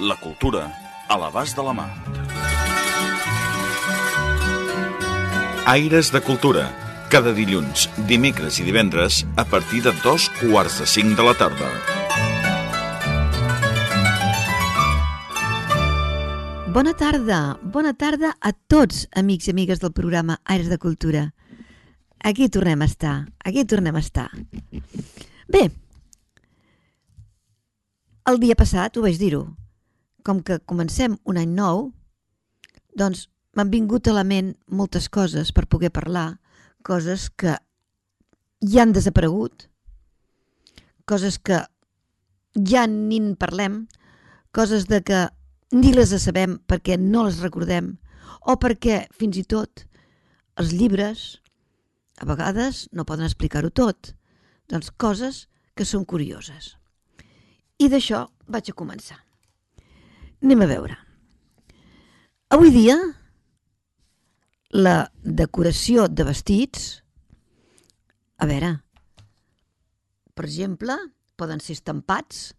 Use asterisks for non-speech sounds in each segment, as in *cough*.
La cultura a l'abast de la mà. Aires de Cultura. Cada dilluns, dimecres i divendres a partir de dos quarts de cinc de la tarda. Bona tarda, bona tarda a tots, amics i amigues del programa Aires de Cultura. Aquí tornem a estar, aquí tornem a estar. Bé, el dia passat, ho vaig dir-ho, com que comencem un any nou, doncs m'han vingut a la ment moltes coses per poder parlar, coses que ja han desaparegut, coses que ja ni en parlem, coses de que ni les sabem perquè no les recordem o perquè, fins i tot, els llibres a vegades no poden explicar-ho tot. Doncs coses que són curioses. I d'això vaig a començar. Anem a veure. Avui dia, la decoració de vestits, a veure, per exemple, poden ser estampats,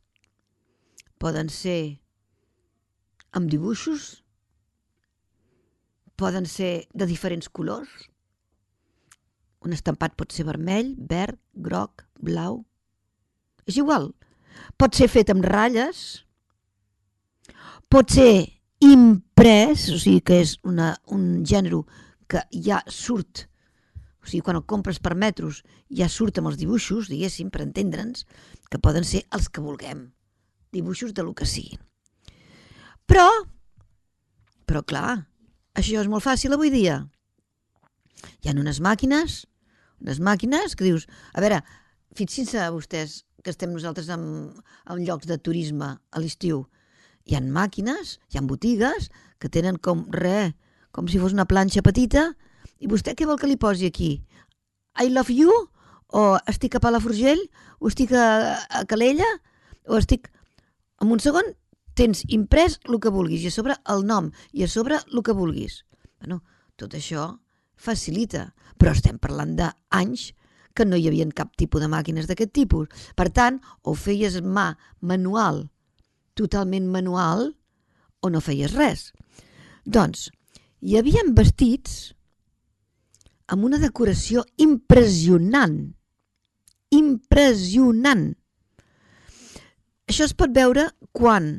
poden ser amb dibuixos, poden ser de diferents colors. Un estampat pot ser vermell, verd, groc, blau. És igual. Pot ser fet amb ratlles, pot ser imprès, o sigui que és una, un gènere que ja surt, o sigui, quan el compres per metros ja surt amb els dibuixos, diguéssim, per entendre'ns, que poden ser els que vulguem, dibuixos de lo que siguin. Però, però clar, això és molt fàcil avui dia. Hi ha unes màquines, unes màquines que dius, a veure, fixin-se vostès que estem nosaltres en, en llocs de turisme a l'estiu. Hi han màquines, hi han botigues que tenen com re, com si fos una planxa petita, i vostè què vol que li posi aquí? I love you? O estic a Palafrugell? O estic a, a Calella? O estic... En un segon tens imprès el que vulguis i a sobre el nom i a sobre el que vulguis. Bueno, tot això facilita, però estem parlant d'anys que no hi havia cap tipus de màquines d'aquest tipus. Per tant, o feies mà manual, totalment manual, o no feies res. Doncs, hi havia vestits amb una decoració impressionant. Impressionant. Això es pot veure quan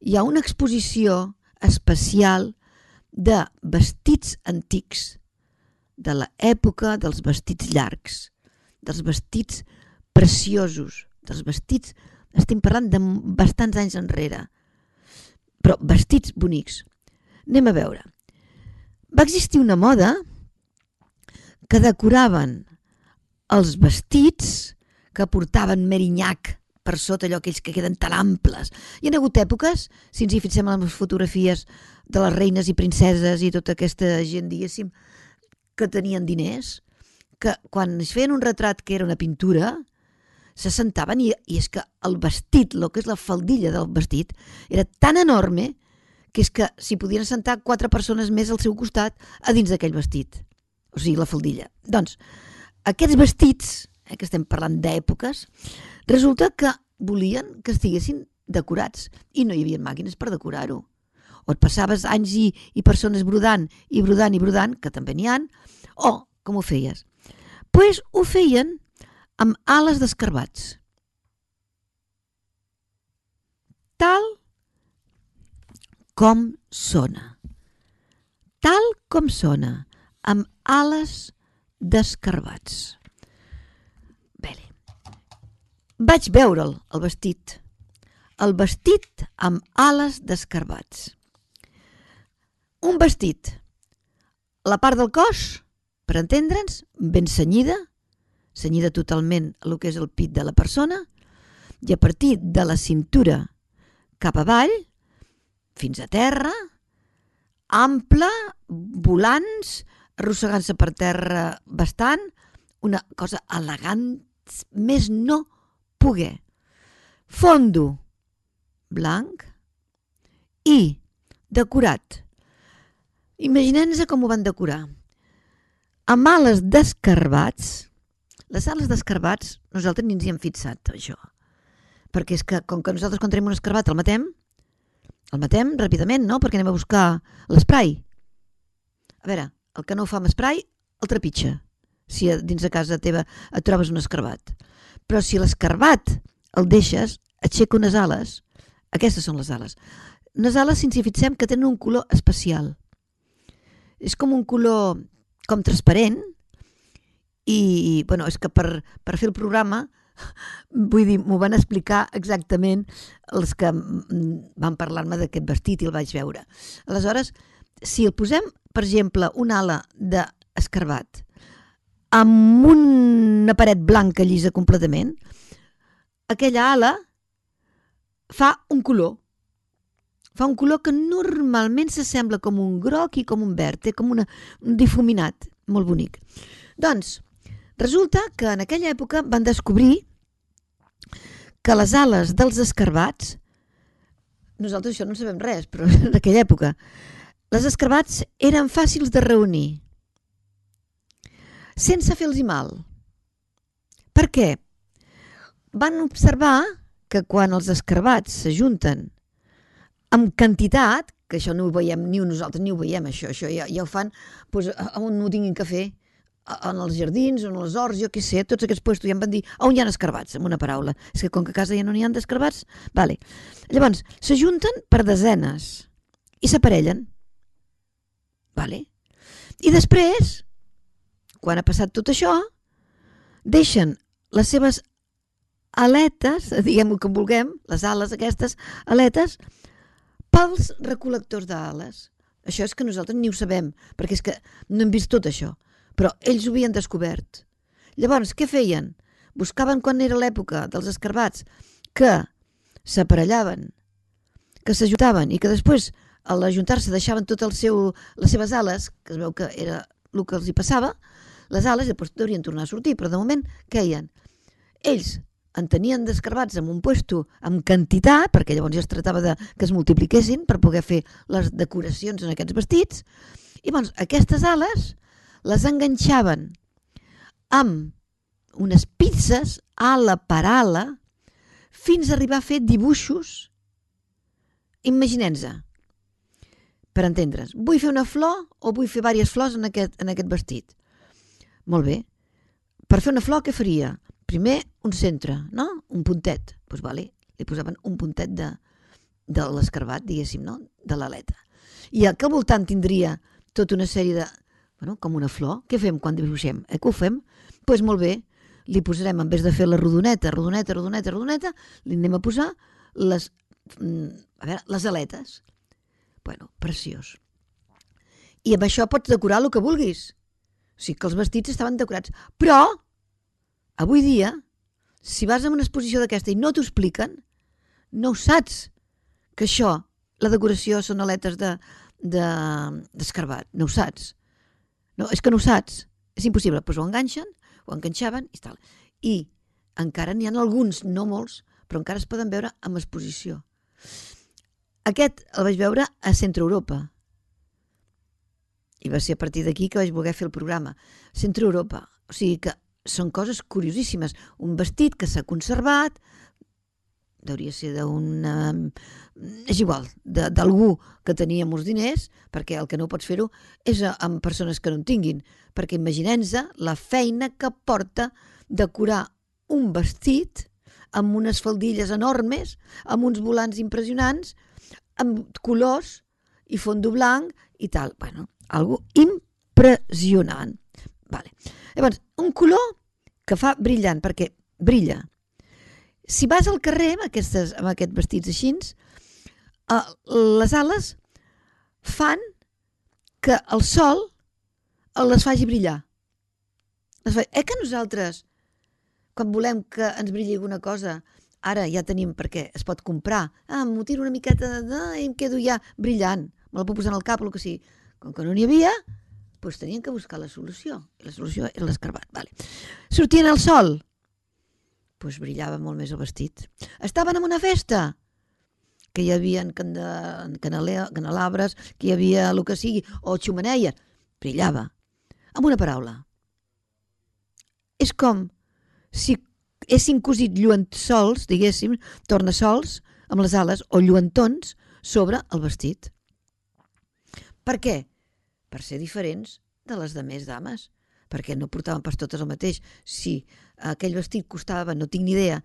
hi ha una exposició especial de vestits antics de l'època dels vestits llargs, dels vestits preciosos, dels vestits, estem parlant de bastants anys enrere, però vestits bonics. Anem a veure. Va existir una moda que decoraven els vestits que portaven Merinyac per sota allò aquells que queden tan amples. Hi ha hagut èpoques, si ens hi fixem en les fotografies de les reines i princeses i tota aquesta gent, diguéssim, que tenien diners, que quan es feien un retrat que era una pintura, se sentaven i, i és que el vestit, el que és la faldilla del vestit, era tan enorme que és que s'hi podien sentar quatre persones més al seu costat a dins d'aquell vestit. O sigui, la faldilla. Doncs, aquests vestits, eh, que estem parlant d'èpoques, resulta que volien que estiguessin decorats i no hi havia màquines per decorar-ho o et passaves anys i, i persones brodant i brodant i brodant, que també n'hi han, o com ho feies? Doncs pues ho feien amb ales d'escarbats. Tal com sona. Tal com sona, amb ales d'escarbats. Bé, vaig veure'l, el vestit. El vestit amb ales d'escarbats un vestit, la part del cos, per entendre'ns, ben senyida, senyida totalment el que és el pit de la persona, i a partir de la cintura cap avall, fins a terra, ample, volants, arrossegant-se per terra bastant, una cosa elegant, més no poder. Fondo, blanc, i decorat. Imaginem-nos com ho van decorar. Amb ales d'escarbats, les ales d'escarbats, nosaltres ni ens hi hem fixat, això. Perquè és que, com que nosaltres quan tenim un escarbat el matem, el matem ràpidament, no? Perquè anem a buscar l'esprai. A veure, el que no ho fa amb esprai, el trepitja. Si dins de casa teva et trobes un escarbat. Però si l'escarbat el deixes, aixeca unes ales. Aquestes són les ales. Unes ales, si ens hi fixem, que tenen un color especial. És com un color com transparent, i, bueno, és que per, per fer el programa vull dir, m'ho van explicar exactament els que van parlar-me d'aquest vestit i el vaig veure. Aleshores, si el posem, per exemple, una ala d'escarbat amb una paret blanca llisa completament, aquella ala fa un color. Fa un color que normalment s'assembla com un groc i com un verd, té com una, un difuminat molt bonic. Doncs, Resulta que en aquella època van descobrir que les ales dels escarbats, nosaltres això no sabem res, però *laughs* en aquella època, les escarbats eren fàcils de reunir, sense fer-los mal. Per què? Van observar que quan els escarbats s'ajunten amb quantitat, que això no ho veiem ni nosaltres ni ho veiem, això, això ja, ja ho fan doncs, on no tinguin que fer, en els jardins, en les horts, jo què sé, tots aquests puestos ja em van dir on hi ha escarbats, amb una paraula. És que com que a casa ja no n'hi ha d'escarbats, vale. Llavors, s'ajunten per desenes i s'aparellen. Vale. I després, quan ha passat tot això, deixen les seves aletes, *laughs* diguem-ho com vulguem, les ales aquestes, aletes, pels recol·lectors d'ales. Això és que nosaltres ni ho sabem, perquè és que no hem vist tot això però ells ho havien descobert. Llavors, què feien? Buscaven quan era l'època dels escarbats que s'aparellaven, que s'ajuntaven i que després, a l'ajuntar-se, deixaven tot el seu, les seves ales, que es veu que era el que els hi passava, les ales després deurien tornar a sortir, però de moment queien. Ells en tenien d'escarbats en un puesto amb quantitat, perquè llavors ja es tractava de que es multipliquessin per poder fer les decoracions en aquests vestits, i doncs aquestes ales les enganxaven amb unes pizzas ala per ala fins a arribar a fer dibuixos. Imaginem-se, per entendre's, vull fer una flor o vull fer diverses flors en aquest, en aquest vestit. Molt bé. Per fer una flor, què faria? Primer, un centre, no? Un puntet. Doncs pues, vale, li posaven un puntet de, de l'escarbat, diguéssim, no? De l'aleta. I al que al voltant tindria tota una sèrie de bueno, com una flor. Què fem quan dibuixem? Eh, que ho fem? Doncs pues molt bé, li posarem, en vez de fer la rodoneta, rodoneta, rodoneta, rodoneta, li anem a posar les, mm, a veure, les aletes. Bueno, preciós. I amb això pots decorar el que vulguis. O sigui que els vestits estaven decorats. Però, avui dia, si vas a una exposició d'aquesta i no t'ho expliquen, no saps que això, la decoració són aletes d'escarbat. De, de, no ho saps. No, és que no ho saps. És impossible. Doncs ho enganxen, ho enganxaven i tal. I encara n'hi ha alguns, no molts, però encara es poden veure amb exposició. Aquest el vaig veure a Centre Europa. I va ser a partir d'aquí que vaig voler fer el programa. Centre Europa. O sigui que són coses curiosíssimes. Un vestit que s'ha conservat, hauria ser d'una... és igual, d'algú que tenia molts diners, perquè el que no pots fer-ho és amb persones que no en tinguin, perquè imaginem-se la feina que porta decorar un vestit amb unes faldilles enormes, amb uns volants impressionants, amb colors i fondo blanc i tal. Bueno, algo impressionant. Vale. Llavors, un color que fa brillant, perquè brilla, si vas al carrer amb, aquestes, amb aquests vestits així, uh, les ales fan que el sol les faci brillar. Les fa... Eh que nosaltres, quan volem que ens brilli alguna cosa, Ara ja tenim, perquè es pot comprar. Ah, m'ho tiro una miqueta de... i em quedo ja brillant. Me la puc posar el cap o el que sigui. Com que no n'hi havia, doncs tenien que buscar la solució. I la solució era l'escarbat. Vale. Sortien al sol. Doncs brillava molt més el vestit. Estaven en una festa que hi havia canalabres, que hi havia el que sigui, o xumeneia, brillava. Amb una paraula. És com si haguessin cosit lluensols, diguéssim, tornassols, amb les ales, o lluentons, sobre el vestit. Per què? Per ser diferents de les de més dames perquè no portaven pas totes el mateix. Si aquell vestit costava, no tinc ni idea,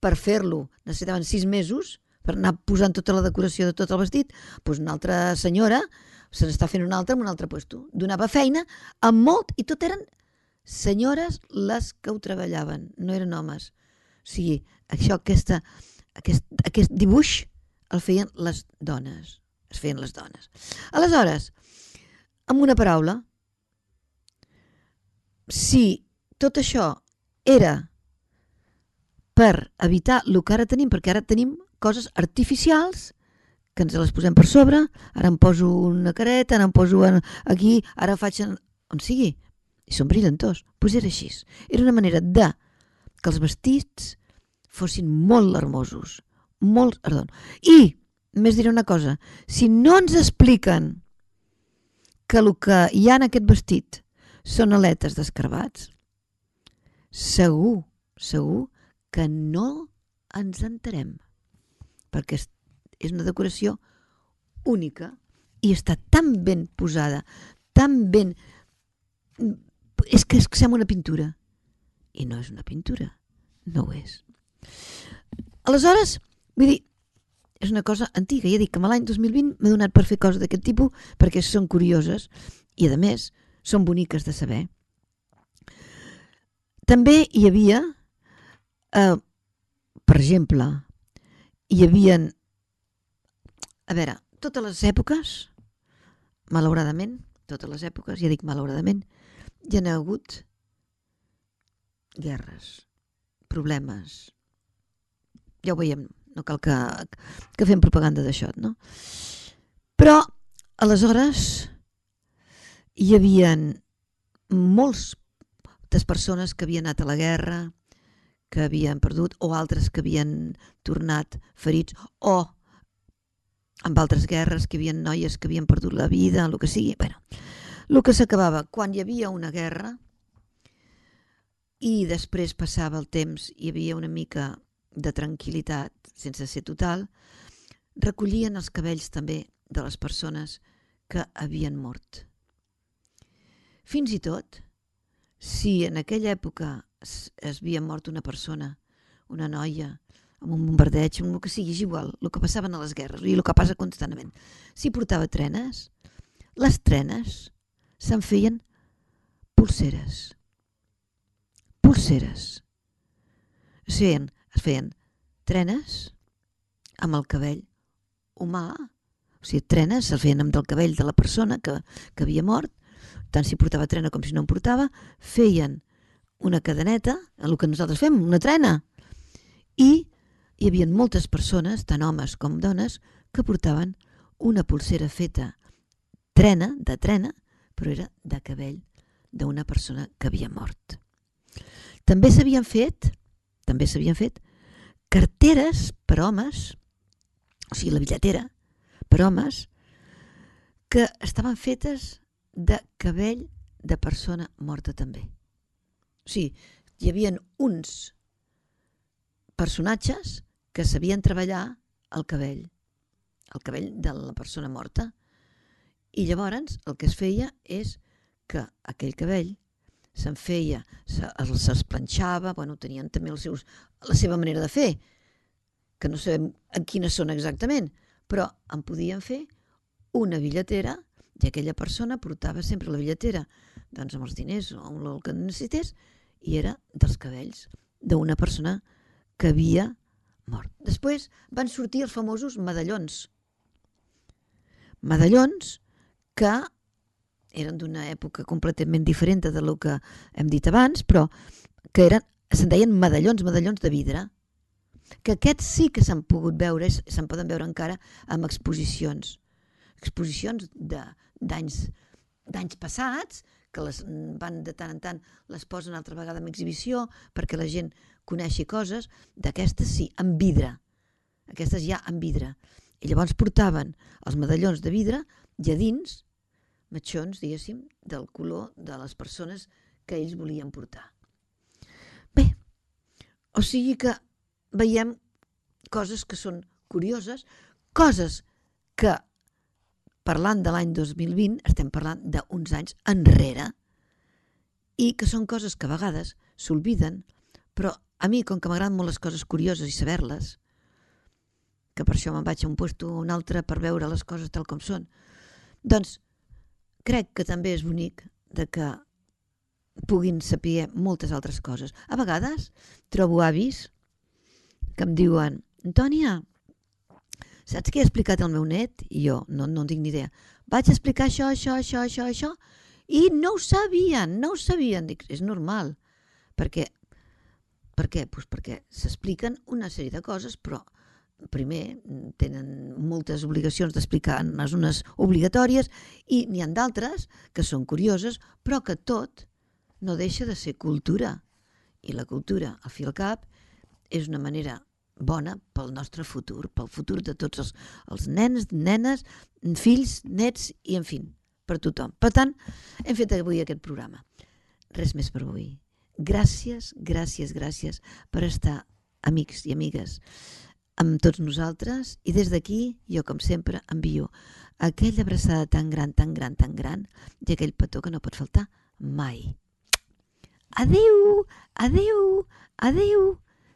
per fer-lo necessitaven sis mesos, per anar posant tota la decoració de tot el vestit, doncs una altra senyora se n'està fent una altra en un altre lloc. Donava feina amb molt, i tot eren senyores les que ho treballaven, no eren homes. O sigui, això, aquesta, aquest, aquest dibuix el feien les dones. Es feien les dones. Aleshores, amb una paraula, si tot això era per evitar el que ara tenim, perquè ara tenim coses artificials que ens les posem per sobre, ara em poso una careta, ara em poso aquí, ara faig on sigui, i són brillantors. Doncs pues era així. Era una manera de que els vestits fossin molt hermosos, molt, perdó. I, més diré una cosa, si no ens expliquen que el que hi ha en aquest vestit són aletes d'escarbats, segur, segur que no ens enterem, perquè és una decoració única i està tan ben posada, tan ben és que és sembla una pintura. I no és una pintura. No ho és. Aleshores, vull dir, és una cosa antiga. Ja dic que l'any 2020 m'he donat per fer coses d'aquest tipus perquè són curioses i, a més, són boniques de saber. També hi havia, eh, per exemple, hi havien, a veure, totes les èpoques, malauradament, totes les èpoques, ja dic malauradament, hi ha hagut guerres, problemes. Ja ho veiem, no cal que, que fem propaganda d'això, no? Però, aleshores, hi havien molts de persones que havien anat a la guerra, que havien perdut, o altres que havien tornat ferits, o amb altres guerres, que havia noies que havien perdut la vida, el que sigui. Bueno, el que s'acabava quan hi havia una guerra i després passava el temps, hi havia una mica de tranquil·litat, sense ser total, recollien els cabells també de les persones que havien mort. Fins i tot, si en aquella època es, es havia mort una persona, una noia, amb un bombardeig, amb el que sigui, és igual, el que passaven a les guerres i el que passa constantment. Si portava trenes, les trenes se'n feien pulseres. Pulseres. Es feien, es feien trenes amb el cabell humà, o sigui, trenes es feien amb el cabell de la persona que, que havia mort, tant si portava trena com si no en portava, feien una cadeneta, el que nosaltres fem, una trena, i hi havia moltes persones, tant homes com dones, que portaven una pulsera feta trena, de trena, però era de cabell d'una persona que havia mort. També s'havien fet, també s'havien fet carteres per homes, o sigui, la bitlletera per homes, que estaven fetes de cabell de persona morta també. O sigui, hi havia uns personatges que sabien treballar el cabell, el cabell de la persona morta, i llavors el que es feia és que aquell cabell se'n feia, s'esplanxava, bueno, tenien també els seus, la seva manera de fer, que no sabem en quines són exactament, però en podien fer una bitlletera i aquella persona portava sempre la bitlletera doncs amb els diners o amb el que necessités i era dels cabells d'una persona que havia mort. Després van sortir els famosos medallons. Medallons que eren d'una època completament diferent de lo que hem dit abans, però que eren, se'n deien medallons, medallons de vidre. que aquests sí que s'han pogut veure, se'n poden veure encara amb exposicions. Exposicions d'anys d'anys passats, que les van de tant en tant, les posen altra vegada en exhibició perquè la gent coneixi coses, d'aquestes sí, en vidre. Aquestes ja en vidre. I llavors portaven els medallons de vidre i a dins matxons, diguéssim, del color de les persones que ells volien portar. Bé, o sigui que veiem coses que són curioses, coses que, parlant de l'any 2020, estem parlant d'uns anys enrere, i que són coses que a vegades s'olviden, però a mi, com que m'agraden molt les coses curioses i saber-les, que per això me'n vaig a un puesto o un altre per veure les coses tal com són, doncs crec que també és bonic de que puguin saber moltes altres coses. A vegades trobo avis que em diuen Antònia, saps què he explicat al meu net? I jo no, no en tinc ni idea. Vaig explicar això, això, això, això, això, i no ho sabien, no ho sabien. Dic, és normal, perquè per què? Pues perquè s'expliquen una sèrie de coses, però primer tenen moltes obligacions d'explicar-ne unes obligatòries i n'hi han d'altres que són curioses, però que tot no deixa de ser cultura. I la cultura, al fi al cap, és una manera bona pel nostre futur, pel futur de tots els, els nens, nenes, fills, nets i, en fi, per tothom. Per tant, hem fet avui aquest programa. Res més per avui. Gràcies, gràcies, gràcies per estar, amics i amigues, amb tots nosaltres i des d'aquí, jo com sempre, envio aquella abraçada tan gran, tan gran, tan gran i aquell petó que no pot faltar mai. Adeu, adeu, adeu.